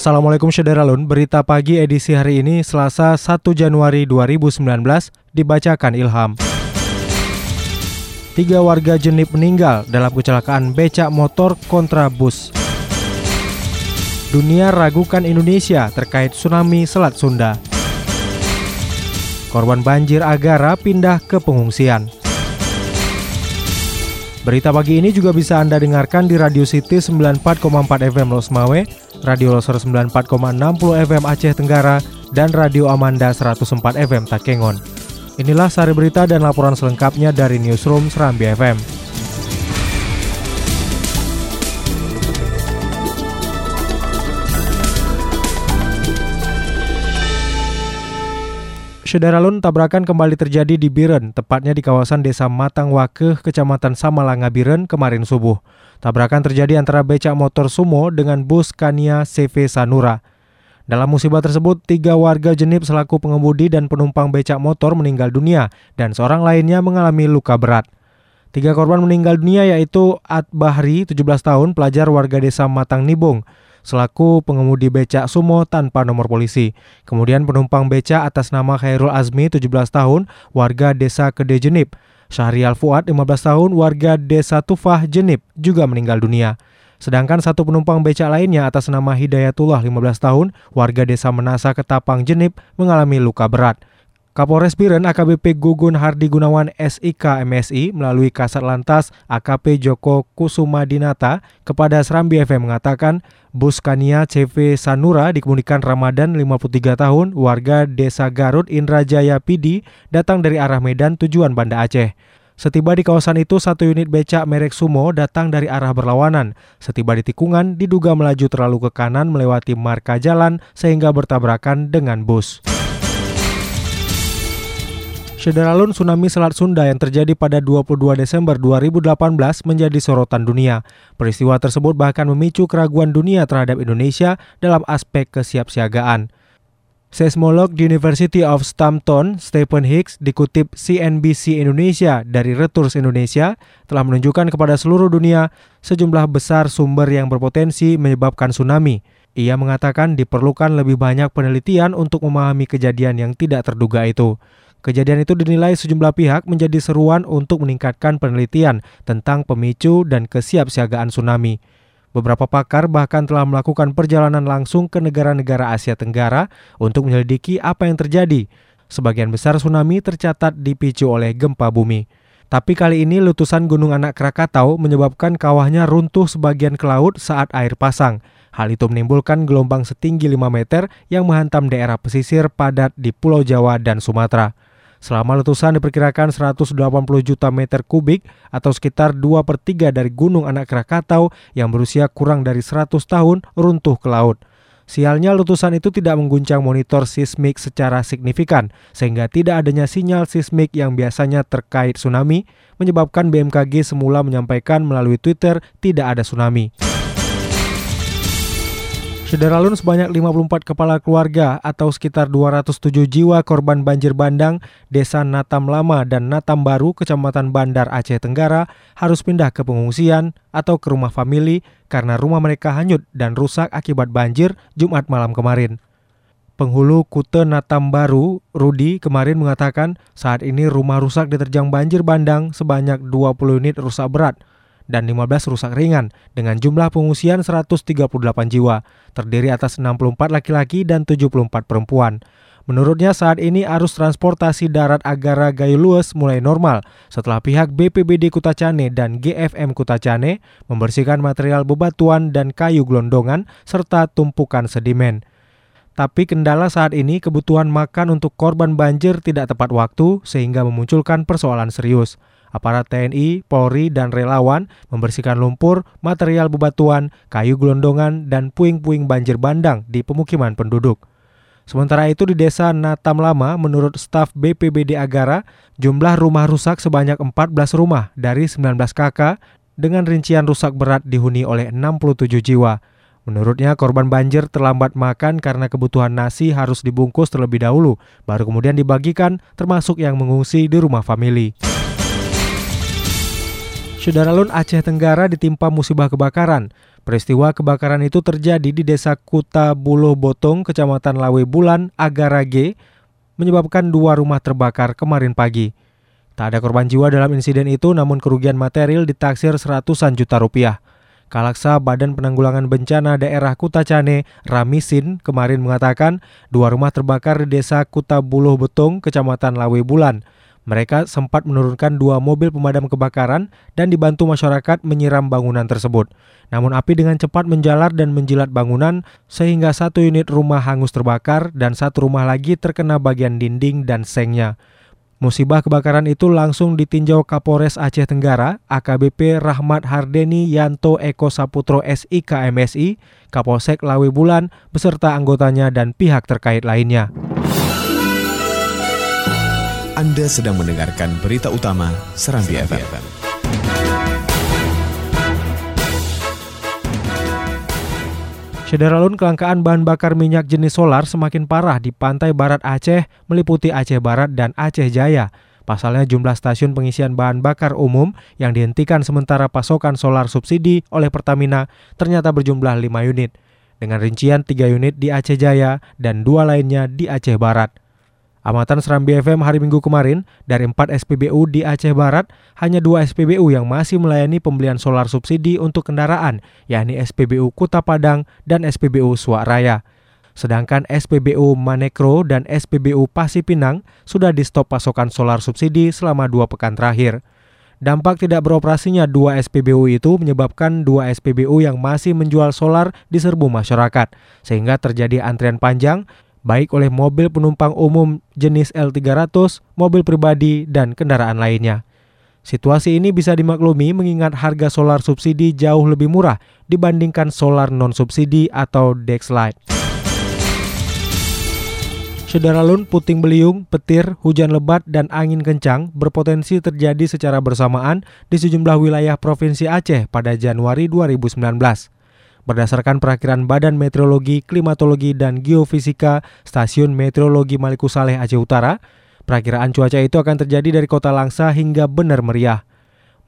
Assalamualaikum Syederalun, berita pagi edisi hari ini Selasa 1 Januari 2019 dibacakan Ilham. Tiga warga Jenip meninggal dalam kecelakaan becak motor kontra bus. Dunia ragukan Indonesia terkait tsunami Selat Sunda. Korban banjir Agara pindah ke pengungsian. Berita pagi ini juga bisa Anda dengarkan di Radio City 94,4 FM Losmawe, Radio Loser 94,60 FM Aceh Tenggara, dan Radio Amanda 104 FM Takengon. Inilah sari berita dan laporan selengkapnya dari Newsroom Serambi FM. Syederalun tabrakan kembali terjadi di Biren, tepatnya di kawasan Desa Matang Wakeh, Kecamatan Samalanga Biren kemarin subuh. Tabrakan terjadi antara becak motor sumo dengan bus Kania CV Sanura. Dalam musibah tersebut, tiga warga jenip selaku pengemudi dan penumpang becak motor meninggal dunia dan seorang lainnya mengalami luka berat. Tiga korban meninggal dunia yaitu At Bahri, 17 tahun, pelajar warga desa Matang Nibung, selaku pengemudi becak sumo tanpa nomor polisi. Kemudian penumpang becak atas nama Khairul Azmi 17 tahun warga desa Kede Jenip. Syahrial Fuad 15 tahun warga desa Tufah Jenip juga meninggal dunia. Sedangkan satu penumpang becak lainnya atas nama Hidayatullah 15 tahun warga desa Menasa Ketapang Jenip mengalami luka berat. Kapolres Biren AKBP Gugun Hardi Gunawan SIK MSI melalui Kasat Lantas AKP Joko Kusuma Dinata kepada Serambi FM mengatakan bus Kania CV Sanura dikemudikan Ramadan 53 tahun warga Desa Garut Indrajaya Pidi datang dari arah Medan tujuan Banda Aceh. Setiba di kawasan itu, satu unit becak merek Sumo datang dari arah berlawanan. Setiba di tikungan, diduga melaju terlalu ke kanan melewati marka jalan sehingga bertabrakan dengan bus. Syederalun tsunami Selat Sunda yang terjadi pada 22 Desember 2018 menjadi sorotan dunia. Peristiwa tersebut bahkan memicu keraguan dunia terhadap Indonesia dalam aspek kesiapsiagaan. Seismolog di University of Stampton, Stephen Hicks, dikutip CNBC Indonesia dari Returs Indonesia, telah menunjukkan kepada seluruh dunia sejumlah besar sumber yang berpotensi menyebabkan tsunami. Ia mengatakan diperlukan lebih banyak penelitian untuk memahami kejadian yang tidak terduga itu. Kejadian itu dinilai sejumlah pihak menjadi seruan untuk meningkatkan penelitian tentang pemicu dan kesiapsiagaan tsunami. Beberapa pakar bahkan telah melakukan perjalanan langsung ke negara-negara Asia Tenggara untuk menyelidiki apa yang terjadi. Sebagian besar tsunami tercatat dipicu oleh gempa bumi. Tapi kali ini letusan Gunung Anak Krakatau menyebabkan kawahnya runtuh sebagian ke laut saat air pasang. Hal itu menimbulkan gelombang setinggi 5 meter yang menghantam daerah pesisir padat di Pulau Jawa dan Sumatera. Selama letusan diperkirakan 180 juta meter kubik atau sekitar 2 per 3 dari gunung anak Krakatau yang berusia kurang dari 100 tahun runtuh ke laut. Sialnya letusan itu tidak mengguncang monitor sismik secara signifikan, sehingga tidak adanya sinyal sismik yang biasanya terkait tsunami, menyebabkan BMKG semula menyampaikan melalui Twitter tidak ada tsunami. Sederalun sebanyak 54 kepala keluarga atau sekitar 207 jiwa korban banjir bandang Desa Natam Lama dan Natam Baru, Kecamatan Bandar Aceh Tenggara harus pindah ke pengungsian atau ke rumah famili karena rumah mereka hanyut dan rusak akibat banjir Jumat malam kemarin. Penghulu Kute Natam Baru, Rudi, kemarin mengatakan saat ini rumah rusak diterjang banjir bandang sebanyak 20 unit rusak berat – dan 15 rusak ringan dengan jumlah pengungsian 138 jiwa, terdiri atas 64 laki-laki dan 74 perempuan. Menurutnya saat ini arus transportasi darat Agara Gayulues mulai normal setelah pihak BPBD Kutacane dan GFM Kutacane membersihkan material bebatuan dan kayu gelondongan serta tumpukan sedimen. Tapi kendala saat ini kebutuhan makan untuk korban banjir tidak tepat waktu sehingga memunculkan persoalan serius. Aparat TNI, Polri, dan relawan membersihkan lumpur, material bebatuan, kayu gelondongan, dan puing-puing banjir bandang di pemukiman penduduk. Sementara itu di desa Natam Lama, menurut staf BPBD Agara, jumlah rumah rusak sebanyak 14 rumah dari 19 kakak dengan rincian rusak berat dihuni oleh 67 jiwa. Menurutnya korban banjir terlambat makan karena kebutuhan nasi harus dibungkus terlebih dahulu, baru kemudian dibagikan termasuk yang mengungsi di rumah famili. Syederalun Aceh Tenggara ditimpa musibah kebakaran. Peristiwa kebakaran itu terjadi di Desa Kuta Buluh Botong, Kecamatan Lawe Bulan, Agarage, menyebabkan dua rumah terbakar kemarin pagi. Tak ada korban jiwa dalam insiden itu, namun kerugian material ditaksir seratusan juta rupiah. Kalaksa Badan Penanggulangan Bencana Daerah Kuta Cane, Ramisin, kemarin mengatakan dua rumah terbakar di Desa Kuta Buluh Betong, Kecamatan Lawe Bulan. Mereka sempat menurunkan dua mobil pemadam kebakaran dan dibantu masyarakat menyiram bangunan tersebut. Namun api dengan cepat menjalar dan menjilat bangunan sehingga satu unit rumah hangus terbakar dan satu rumah lagi terkena bagian dinding dan sengnya. Musibah kebakaran itu langsung ditinjau Kapolres Aceh Tenggara, AKBP Rahmat Hardeni Yanto Eko Saputro SIK MSI, Kapolsek Lawe Bulan, beserta anggotanya dan pihak terkait lainnya. Anda sedang mendengarkan berita utama Serambi, FM. FM. Sederalun kelangkaan bahan bakar minyak jenis solar semakin parah di pantai barat Aceh meliputi Aceh Barat dan Aceh Jaya. Pasalnya jumlah stasiun pengisian bahan bakar umum yang dihentikan sementara pasokan solar subsidi oleh Pertamina ternyata berjumlah 5 unit. Dengan rincian 3 unit di Aceh Jaya dan dua lainnya di Aceh Barat. Amatan Serambi FM hari Minggu kemarin, dari 4 SPBU di Aceh Barat, hanya dua SPBU yang masih melayani pembelian solar subsidi untuk kendaraan, yakni SPBU Kuta Padang dan SPBU Suak Raya. Sedangkan SPBU Manekro dan SPBU Pasipinang sudah di stop pasokan solar subsidi selama dua pekan terakhir. Dampak tidak beroperasinya dua SPBU itu menyebabkan dua SPBU yang masih menjual solar diserbu masyarakat, sehingga terjadi antrian panjang baik oleh mobil penumpang umum jenis L300, mobil pribadi, dan kendaraan lainnya. Situasi ini bisa dimaklumi mengingat harga solar subsidi jauh lebih murah dibandingkan solar non-subsidi atau Dexlight. Sederalun, puting beliung, petir, hujan lebat, dan angin kencang berpotensi terjadi secara bersamaan di sejumlah wilayah Provinsi Aceh pada Januari 2019. Berdasarkan perakiran Badan Meteorologi, Klimatologi, dan Geofisika Stasiun Meteorologi Maluku Saleh Aceh Utara, perakiraan cuaca itu akan terjadi dari kota Langsa hingga Benar Meriah.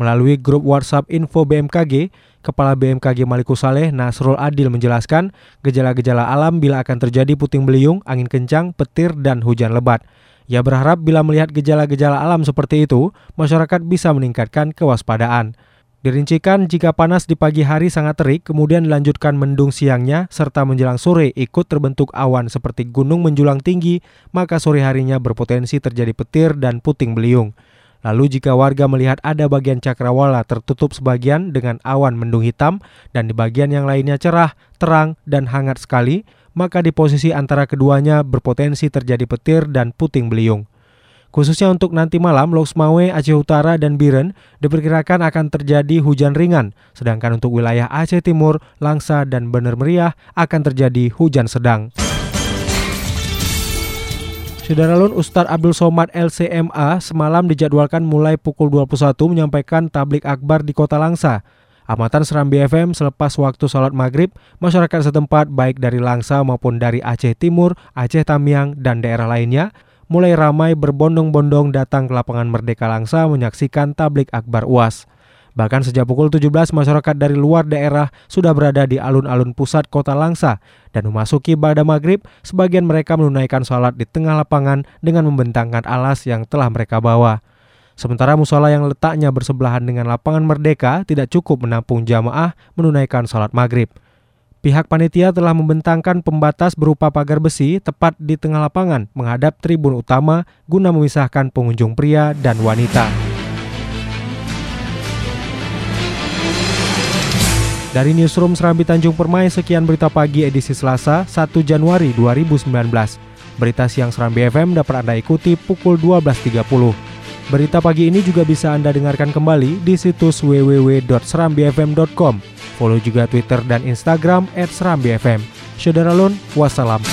Melalui grup WhatsApp Info BMKG, Kepala BMKG Maluku Saleh Nasrul Adil menjelaskan gejala-gejala alam bila akan terjadi puting beliung, angin kencang, petir, dan hujan lebat. Ia berharap bila melihat gejala-gejala alam seperti itu, masyarakat bisa meningkatkan kewaspadaan. Dirincikan jika panas di pagi hari sangat terik, kemudian dilanjutkan mendung siangnya, serta menjelang sore ikut terbentuk awan seperti gunung menjulang tinggi, maka sore harinya berpotensi terjadi petir dan puting beliung. Lalu jika warga melihat ada bagian cakrawala tertutup sebagian dengan awan mendung hitam dan di bagian yang lainnya cerah, terang, dan hangat sekali, maka di posisi antara keduanya berpotensi terjadi petir dan puting beliung. Khususnya untuk nanti malam, Loksmawe, Aceh Utara, dan Biren diperkirakan akan terjadi hujan ringan, sedangkan untuk wilayah Aceh Timur, Langsa, dan Bener Meriah akan terjadi hujan sedang. Lun Ustadz Abdul Somad LCMA semalam dijadwalkan mulai pukul 21 menyampaikan tablik akbar di kota Langsa. Amatan Serambi FM selepas waktu sholat maghrib, masyarakat setempat baik dari Langsa maupun dari Aceh Timur, Aceh Tamiang, dan daerah lainnya mulai ramai berbondong-bondong datang ke lapangan Merdeka Langsa menyaksikan tablik akbar UAS. Bahkan sejak pukul 17 masyarakat dari luar daerah sudah berada di alun-alun pusat kota Langsa dan memasuki pada maghrib sebagian mereka menunaikan sholat di tengah lapangan dengan membentangkan alas yang telah mereka bawa. Sementara musola yang letaknya bersebelahan dengan lapangan Merdeka tidak cukup menampung jamaah menunaikan sholat maghrib. Pihak panitia telah membentangkan pembatas berupa pagar besi tepat di tengah lapangan menghadap tribun utama guna memisahkan pengunjung pria dan wanita. Dari Newsroom Serambi Tanjung Permai, sekian berita pagi edisi Selasa 1 Januari 2019. Berita siang Serambi FM dapat Anda ikuti pukul 12.30. Berita pagi ini juga bisa Anda dengarkan kembali di situs www.serambifm.com. Follow juga Twitter dan Instagram @serambifm. Saudara Lun, wassalam.